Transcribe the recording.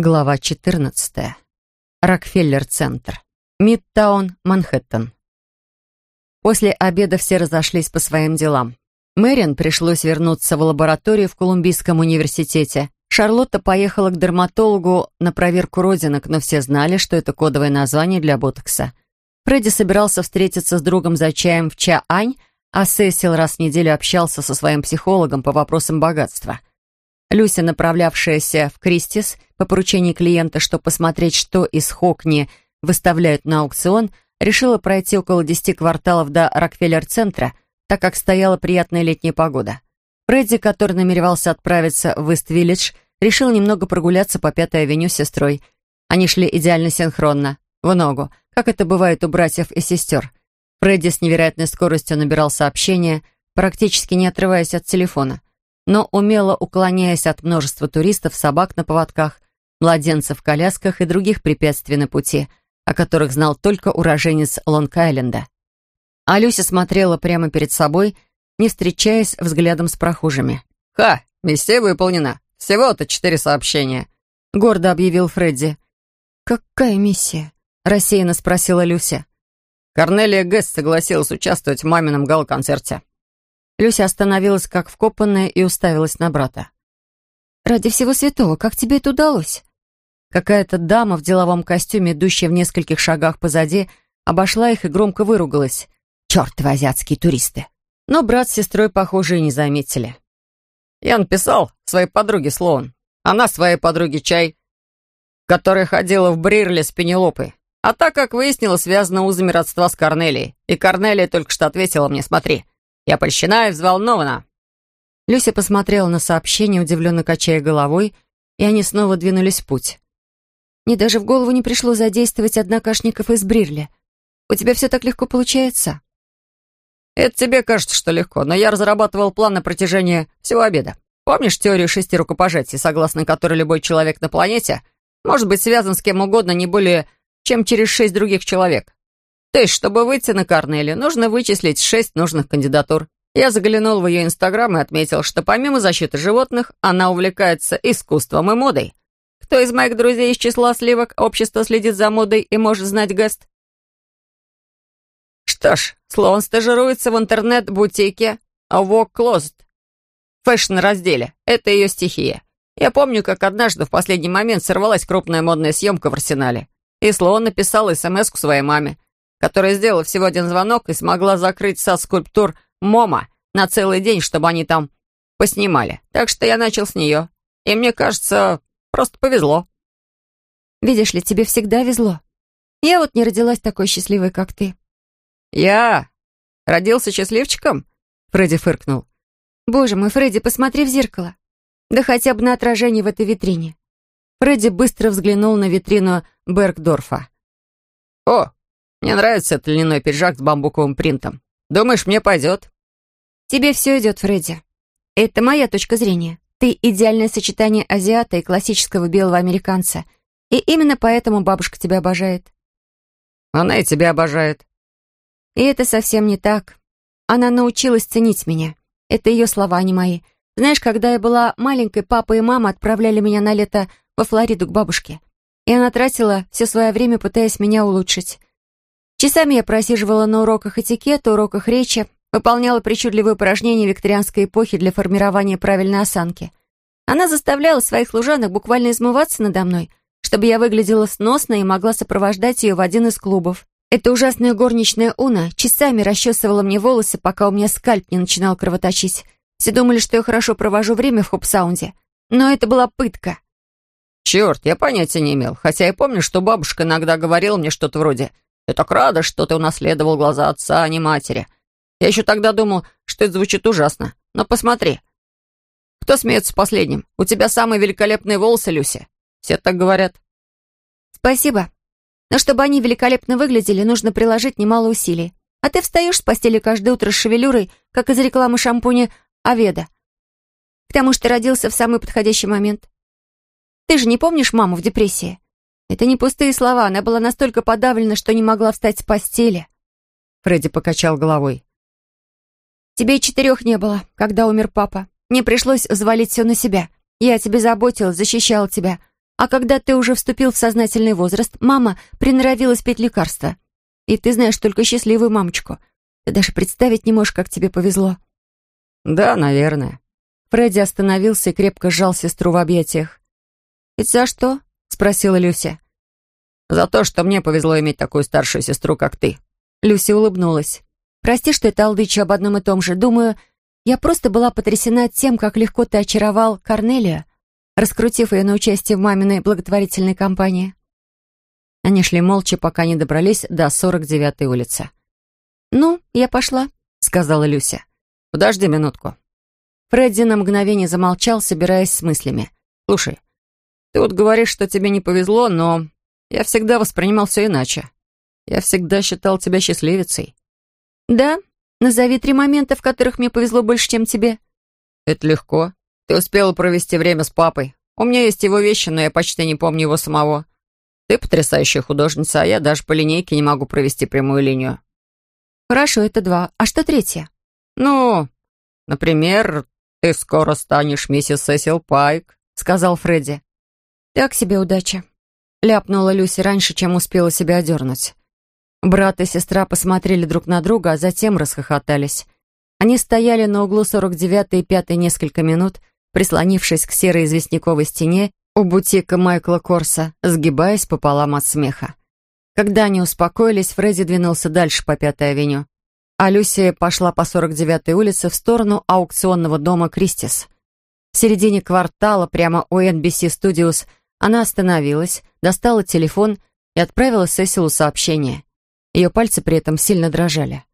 Глава 14. Рокфеллер-центр. Мидтаун, Манхэттен. После обеда все разошлись по своим делам. Мэрин пришлось вернуться в лабораторию в Колумбийском университете. Шарлотта поехала к дерматологу на проверку родинок, но все знали, что это кодовое название для ботокса. Фредди собирался встретиться с другом за чаем в Чаань, а Сесил раз в неделю общался со своим психологом по вопросам богатства. Люся, направлявшаяся в Кристис по поручению клиента, чтобы посмотреть, что из Хокни выставляют на аукцион, решила пройти около десяти кварталов до Рокфеллер-центра, так как стояла приятная летняя погода. Фредди, который намеревался отправиться в Ист-Виллидж, решил немного прогуляться по Пятой авеню с сестрой. Они шли идеально синхронно, в ногу, как это бывает у братьев и сестер. Фредди с невероятной скоростью набирал сообщения, практически не отрываясь от телефона но умело уклоняясь от множества туристов, собак на поводках, младенцев в колясках и других препятствий на пути, о которых знал только уроженец Лонг-Айленда. А Люся смотрела прямо перед собой, не встречаясь взглядом с прохожими. «Ха! Миссия выполнена! Всего-то четыре сообщения!» — гордо объявил Фредди. «Какая миссия?» — рассеянно спросила Люся. Корнелия Гесс согласилась участвовать в мамином гал-концерте. Люся остановилась как вкопанная и уставилась на брата. «Ради всего святого, как тебе это удалось?» Какая-то дама в деловом костюме, идущая в нескольких шагах позади, обошла их и громко выругалась. «Чертовы азиатские туристы!» Но брат с сестрой, похоже, и не заметили. «Я написал своей подруге Слоун. Она своей подруге Чай, которая ходила в Брирли с Пенелопой. А так, как выяснила, связана узами родства с Корнелией. И Корнелия только что ответила мне, смотри, я польщена и взволнована». Люся посмотрела на сообщение, удивленно качая головой, и они снова двинулись в путь. «Мне даже в голову не пришло задействовать однокашников из Брирли. У тебя все так легко получается?» «Это тебе кажется, что легко, но я разрабатывал план на протяжении всего обеда. Помнишь теорию шести рукопожатий, согласно которой любой человек на планете может быть связан с кем угодно не более чем через шесть других человек? То есть, чтобы выйти на Корнели, нужно вычислить шесть нужных кандидатур. Я заглянул в ее инстаграм и отметил, что помимо защиты животных, она увлекается искусством и модой. Кто из моих друзей из числа сливок общества следит за модой и может знать Гест? Что ж, Слоун стажируется в интернет-бутике Walk Closet. Фэшн-разделе. Это ее стихия. Я помню, как однажды в последний момент сорвалась крупная модная съемка в арсенале. И Слоун написал смс своей маме которая сделала всего один звонок и смогла закрыть со скульптур Мома на целый день, чтобы они там поснимали. Так что я начал с нее. И мне кажется, просто повезло. Видишь ли, тебе всегда везло. Я вот не родилась такой счастливой, как ты. Я родился счастливчиком? Фредди фыркнул. Боже мой, Фредди, посмотри в зеркало. Да хотя бы на отражение в этой витрине. Фредди быстро взглянул на витрину Бергдорфа. «О, мне нравится этот льняной пиджак с бамбуковым принтом. Думаешь, мне пойдет?» «Тебе все идет, Фредди. Это моя точка зрения. Ты идеальное сочетание азиата и классического белого американца. И именно поэтому бабушка тебя обожает». «Она и тебя обожает». «И это совсем не так. Она научилась ценить меня. Это ее слова, а не мои. Знаешь, когда я была маленькой, папа и мама отправляли меня на лето во Флориду к бабушке. И она тратила все свое время, пытаясь меня улучшить. Часами я просиживала на уроках этикета, уроках речи, выполняла причудливые упражнения викторианской эпохи для формирования правильной осанки. Она заставляла своих служанок буквально измываться надо мной, чтобы я выглядела сносно и могла сопровождать ее в один из клубов. Эта ужасная горничная Уна часами расчесывала мне волосы, пока у меня скальп не начинал кровоточить. Все думали, что я хорошо провожу время в хоп-саунде. Но это была пытка. «Черт, я понятия не имел, хотя я помню, что бабушка иногда говорила мне что-то вроде я так рада, что ты унаследовал глаза отца, а не матери. Я еще тогда думал, что это звучит ужасно. Но посмотри. Кто смеется последним? У тебя самые великолепные волосы, Люся. Все так говорят. Спасибо. Но чтобы они великолепно выглядели, нужно приложить немало усилий. А ты встаешь с постели каждое утро с шевелюрой, как из рекламы шампуня Аведа. К тому что ты родился в самый подходящий момент. Ты же не помнишь маму в депрессии? Это не пустые слова, она была настолько подавлена, что не могла встать с постели. Фредди покачал головой. Тебе и четырех не было, когда умер папа. Мне пришлось взвалить все на себя. Я о тебе заботилась, защищала тебя. А когда ты уже вступил в сознательный возраст, мама приноровилась пить лекарства. И ты знаешь только счастливую мамочку. Ты даже представить не можешь, как тебе повезло». «Да, наверное». Фредди остановился и крепко сжал сестру в объятиях. «И за что?» — спросила Люся. «За то, что мне повезло иметь такую старшую сестру, как ты». Люся улыбнулась. «Прости, что это алдычу об одном и том же. Думаю, я просто была потрясена тем, как легко ты очаровал Корнелию, раскрутив ее на участие в маминой благотворительной кампании». Они шли молча, пока не добрались до 49-й улицы. «Ну, я пошла», — сказала Люся. «Подожди минутку». Фредди на мгновение замолчал, собираясь с мыслями. «Слушай, ты вот говоришь, что тебе не повезло, но я всегда воспринимал все иначе. Я всегда считал тебя счастливицей». «Да? Назови три момента, в которых мне повезло больше, чем тебе». «Это легко. Ты успела провести время с папой. У меня есть его вещи, но я почти не помню его самого. Ты потрясающая художница, а я даже по линейке не могу провести прямую линию». «Хорошо, это два. А что третье?» «Ну, например, ты скоро станешь миссис Сесил Пайк», — сказал Фредди. «Так себе удача», — ляпнула Люси раньше, чем успела себя одернуть. Брат и сестра посмотрели друг на друга, а затем расхохотались. Они стояли на углу 49-й и 5 несколько минут, прислонившись к серой известняковой стене у бутика Майкла Корса, сгибаясь пополам от смеха. Когда они успокоились, Фредди двинулся дальше по Пятой авеню, а Люси пошла по 49-й улице в сторону аукционного дома «Кристис». В середине квартала, прямо у NBC Studios, она остановилась, достала телефон и отправила Сесилу сообщение. Ее пальцы при этом сильно дрожали.